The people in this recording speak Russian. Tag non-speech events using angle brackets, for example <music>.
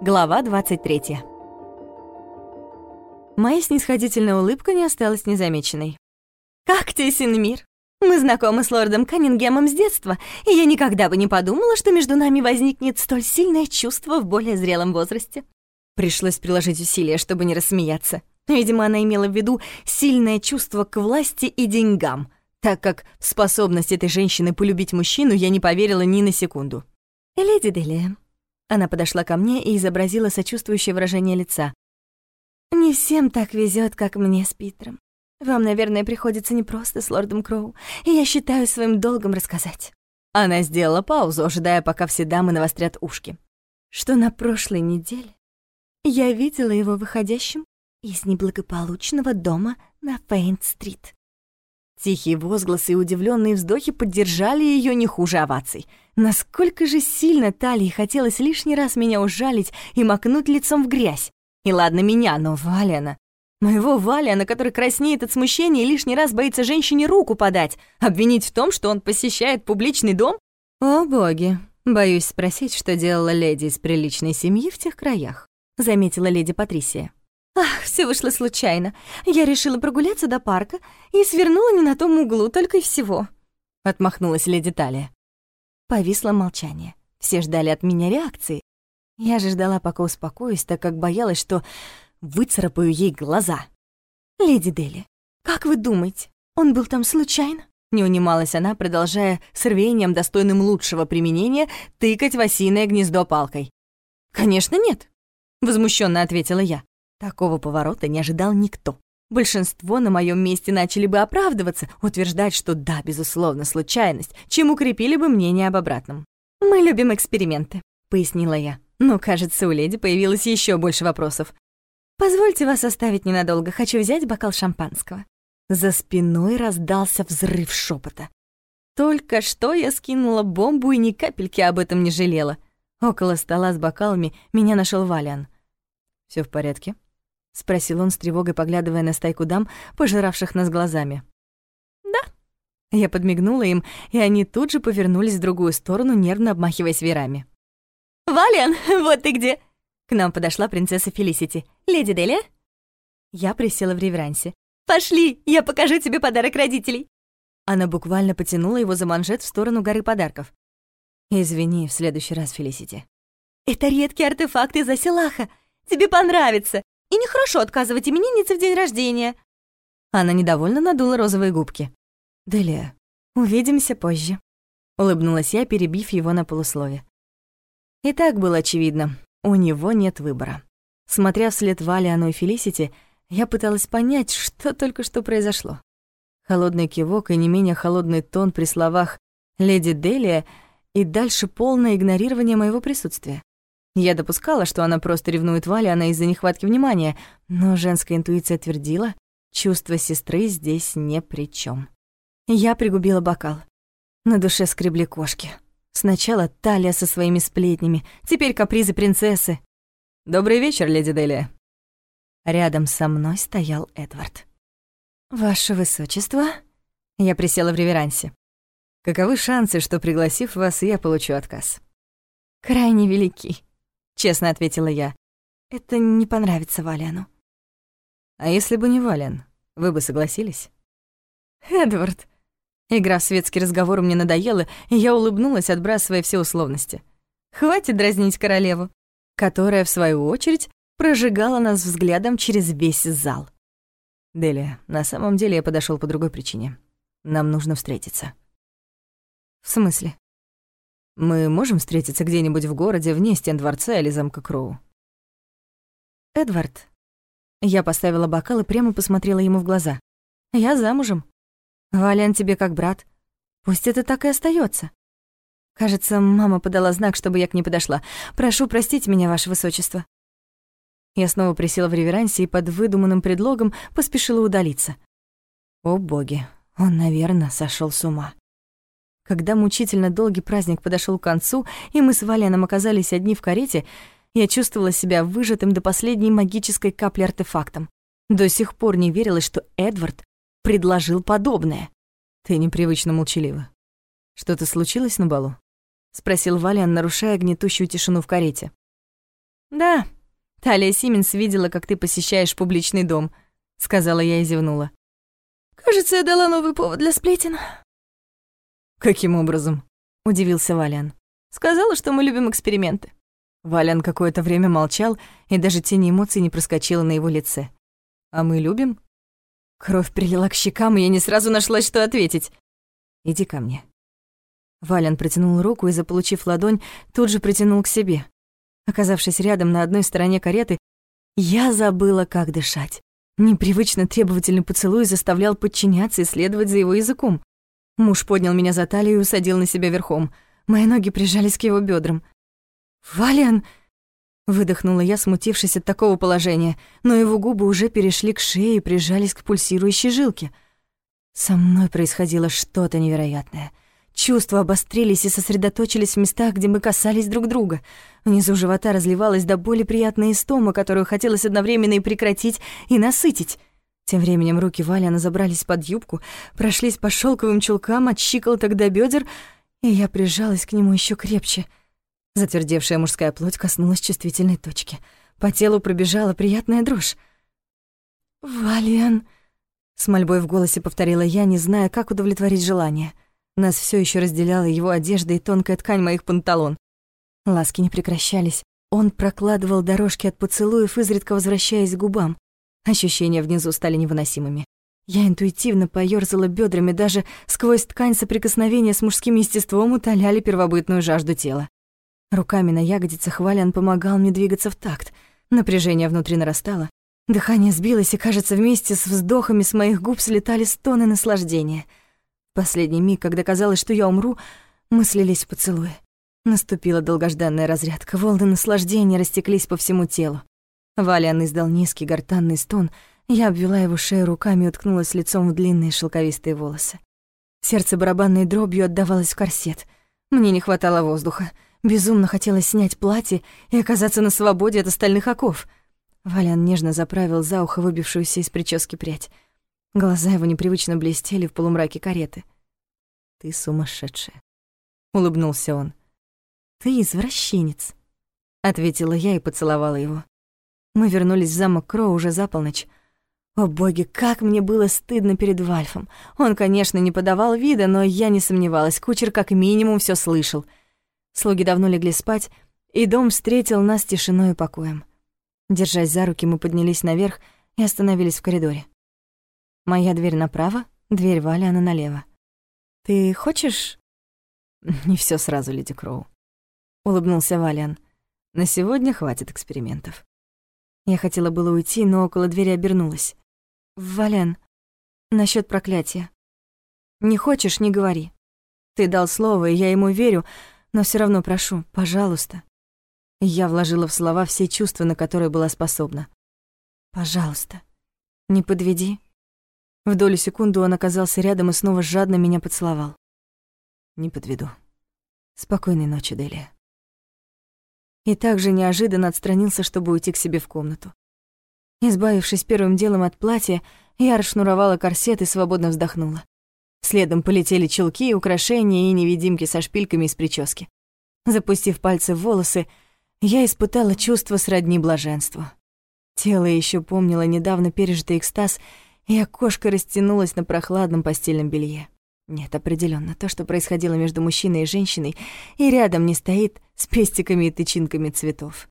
Глава 23. Моя снисходительная улыбка не осталась незамеченной. «Как тесен мир! Мы знакомы с лордом Каннингемом с детства, и я никогда бы не подумала, что между нами возникнет столь сильное чувство в более зрелом возрасте». Пришлось приложить усилия, чтобы не рассмеяться. Видимо, она имела в виду сильное чувство к власти и деньгам, так как в способность этой женщины полюбить мужчину я не поверила ни на секунду. «Леди Делия». Она подошла ко мне и изобразила сочувствующее выражение лица. Не всем так везет, как мне с Питером. Вам, наверное, приходится непросто с лордом Кроу, и я считаю своим долгом рассказать». Она сделала паузу, ожидая, пока все дамы навострят ушки. Что на прошлой неделе я видела его выходящим из неблагополучного дома на Фейнт-стрит. Тихие возгласы и удивленные вздохи поддержали ее не хуже оваций. Насколько же сильно Талии хотелось лишний раз меня ужалить и макнуть лицом в грязь. И ладно меня, но Валяна... Моего Валяна, который краснеет от смущения и лишний раз боится женщине руку подать, обвинить в том, что он посещает публичный дом? О, боги, боюсь спросить, что делала леди из приличной семьи в тех краях, заметила леди Патрисия. Ах, все вышло случайно. Я решила прогуляться до парка и свернула не на том углу, только и всего. Отмахнулась леди Талия. Повисло молчание. Все ждали от меня реакции, я же ждала, пока успокоюсь, так как боялась, что выцарапаю ей глаза. «Леди Дели, как вы думаете, он был там случайно?» Не унималась она, продолжая с рвением, достойным лучшего применения, тыкать в осиное гнездо палкой. «Конечно нет», — возмущенно ответила я. Такого поворота не ожидал никто. Большинство на моем месте начали бы оправдываться, утверждать, что да, безусловно, случайность, чем укрепили бы мнение об обратном. «Мы любим эксперименты», — пояснила я. Но, кажется, у леди появилось еще больше вопросов. «Позвольте вас оставить ненадолго, хочу взять бокал шампанского». За спиной раздался взрыв шепота. Только что я скинула бомбу и ни капельки об этом не жалела. Около стола с бокалами меня нашел Валиан. Все в порядке?» — спросил он с тревогой, поглядывая на стайку дам, пожиравших нас глазами. «Да». Я подмигнула им, и они тут же повернулись в другую сторону, нервно обмахиваясь верами. «Валиан, <laughs> вот ты где!» К нам подошла принцесса Фелисити. «Леди Делия?» Я присела в реверансе. «Пошли, я покажу тебе подарок родителей!» Она буквально потянула его за манжет в сторону горы подарков. «Извини, в следующий раз, Фелисити». «Это редкий артефакт из Асилаха. Тебе понравится. И нехорошо отказывать имениннице в день рождения». Она недовольно надула розовые губки. «Делия, увидимся позже», — улыбнулась я, перебив его на полуслове. И так было очевидно, у него нет выбора. Смотря вслед Валиану и Фелисити, я пыталась понять, что только что произошло. Холодный кивок и не менее холодный тон при словах «Леди Делия» и дальше полное игнорирование моего присутствия. Я допускала, что она просто ревнует Валиана из-за нехватки внимания, но женская интуиция твердила, чувство сестры здесь не при чем. Я пригубила бокал. На душе скребли кошки. Сначала Талия со своими сплетнями, теперь капризы принцессы. «Добрый вечер, леди Делия». Рядом со мной стоял Эдвард. «Ваше высочество?» Я присела в реверансе. «Каковы шансы, что, пригласив вас, я получу отказ?» «Крайне велики», — честно ответила я. «Это не понравится Валяну». «А если бы не Валян, вы бы согласились?» «Эдвард, Игра в светский разговор мне надоела, и я улыбнулась, отбрасывая все условности. Хватит дразнить королеву, которая, в свою очередь, прожигала нас взглядом через весь зал. «Делия, на самом деле я подошел по другой причине. Нам нужно встретиться». «В смысле?» «Мы можем встретиться где-нибудь в городе, вне стен дворца или замка Кроу?» «Эдвард». Я поставила бокал и прямо посмотрела ему в глаза. «Я замужем. Вален тебе как брат. Пусть это так и остается. Кажется, мама подала знак, чтобы я к ней подошла. Прошу простить меня, ваше высочество. Я снова присела в реверансе и под выдуманным предлогом поспешила удалиться. О боги, он, наверное, сошел с ума. Когда мучительно долгий праздник подошел к концу, и мы с Валеном оказались одни в карете, я чувствовала себя выжатым до последней магической капли артефактом. До сих пор не верилось, что Эдвард предложил подобное. Ты непривычно молчалива. Что-то случилось на балу? спросил Валиан, нарушая гнетущую тишину в карете. «Да, Талия Сименс видела, как ты посещаешь публичный дом», — сказала я и зевнула. «Кажется, я дала новый повод для сплетен». «Каким образом?» — удивился Валиан. «Сказала, что мы любим эксперименты». Валян какое-то время молчал, и даже тени эмоций не проскочила на его лице. «А мы любим?» Кровь прилила к щекам, и я не сразу нашла, что ответить. «Иди ко мне». Валян протянул руку и, заполучив ладонь, тут же притянул к себе. Оказавшись рядом на одной стороне кареты, я забыла, как дышать. Непривычно требовательный поцелуй заставлял подчиняться и следовать за его языком. Муж поднял меня за талию и усадил на себя верхом. Мои ноги прижались к его бедрам. «Валиан!» Выдохнула я, смутившись от такого положения, но его губы уже перешли к шее и прижались к пульсирующей жилке. Со мной происходило что-то невероятное. Чувства обострились и сосредоточились в местах, где мы касались друг друга. Внизу живота разливалась до боли приятная истома, которую хотелось одновременно и прекратить, и насытить. Тем временем руки Валяна забрались под юбку, прошлись по шелковым чулкам от щиколоток до бедер, и я прижалась к нему еще крепче — Затвердевшая мужская плоть коснулась чувствительной точки. По телу пробежала приятная дрожь. «Валиан!» С мольбой в голосе повторила я, не зная, как удовлетворить желание. Нас все еще разделяла его одежда и тонкая ткань моих панталон. Ласки не прекращались. Он прокладывал дорожки от поцелуев, изредка возвращаясь к губам. Ощущения внизу стали невыносимыми. Я интуитивно поёрзала бедрами, даже сквозь ткань соприкосновения с мужским естеством утоляли первобытную жажду тела. Руками на ягодицах Валян помогал мне двигаться в такт. Напряжение внутри нарастало. Дыхание сбилось, и, кажется, вместе с вздохами с моих губ слетали стоны наслаждения. Последний миг, когда казалось, что я умру, мы слились в поцелуе. Наступила долгожданная разрядка, волны наслаждения растеклись по всему телу. Валиан издал низкий гортанный стон, я обвела его шею руками и уткнулась лицом в длинные шелковистые волосы. Сердце барабанной дробью отдавалось в корсет. Мне не хватало воздуха. Безумно хотелось снять платье и оказаться на свободе от остальных оков. Валян нежно заправил за ухо выбившуюся из прически прядь. Глаза его непривычно блестели в полумраке кареты. «Ты сумасшедшая», — улыбнулся он. «Ты извращенец», — ответила я и поцеловала его. Мы вернулись в замок Кроу уже за полночь. О боги, как мне было стыдно перед Вальфом. Он, конечно, не подавал вида, но я не сомневалась, кучер как минимум все слышал — Слуги давно легли спать, и дом встретил нас тишиной и покоем. Держась за руки, мы поднялись наверх и остановились в коридоре. Моя дверь направо, дверь Валяна налево. «Ты хочешь...» «Не все сразу, леди Кроу», — улыбнулся Валиан. «На сегодня хватит экспериментов». Я хотела было уйти, но около двери обернулась. «Вален, насчет проклятия. Не хочешь — не говори. Ты дал слово, и я ему верю, но все равно прошу, пожалуйста». Я вложила в слова все чувства, на которые была способна. «Пожалуйста, не подведи». В долю секунды он оказался рядом и снова жадно меня поцеловал. «Не подведу. Спокойной ночи, Делия». И также неожиданно отстранился, чтобы уйти к себе в комнату. Избавившись первым делом от платья, я расшнуровала корсет и свободно вздохнула. Следом полетели чулки, украшения и невидимки со шпильками из прически. Запустив пальцы в волосы, я испытала чувство сродни блаженству. Тело еще помнило недавно пережитый экстаз, и окошко растянулось на прохладном постельном белье. Нет, определенно, то, что происходило между мужчиной и женщиной, и рядом не стоит с пестиками и тычинками цветов.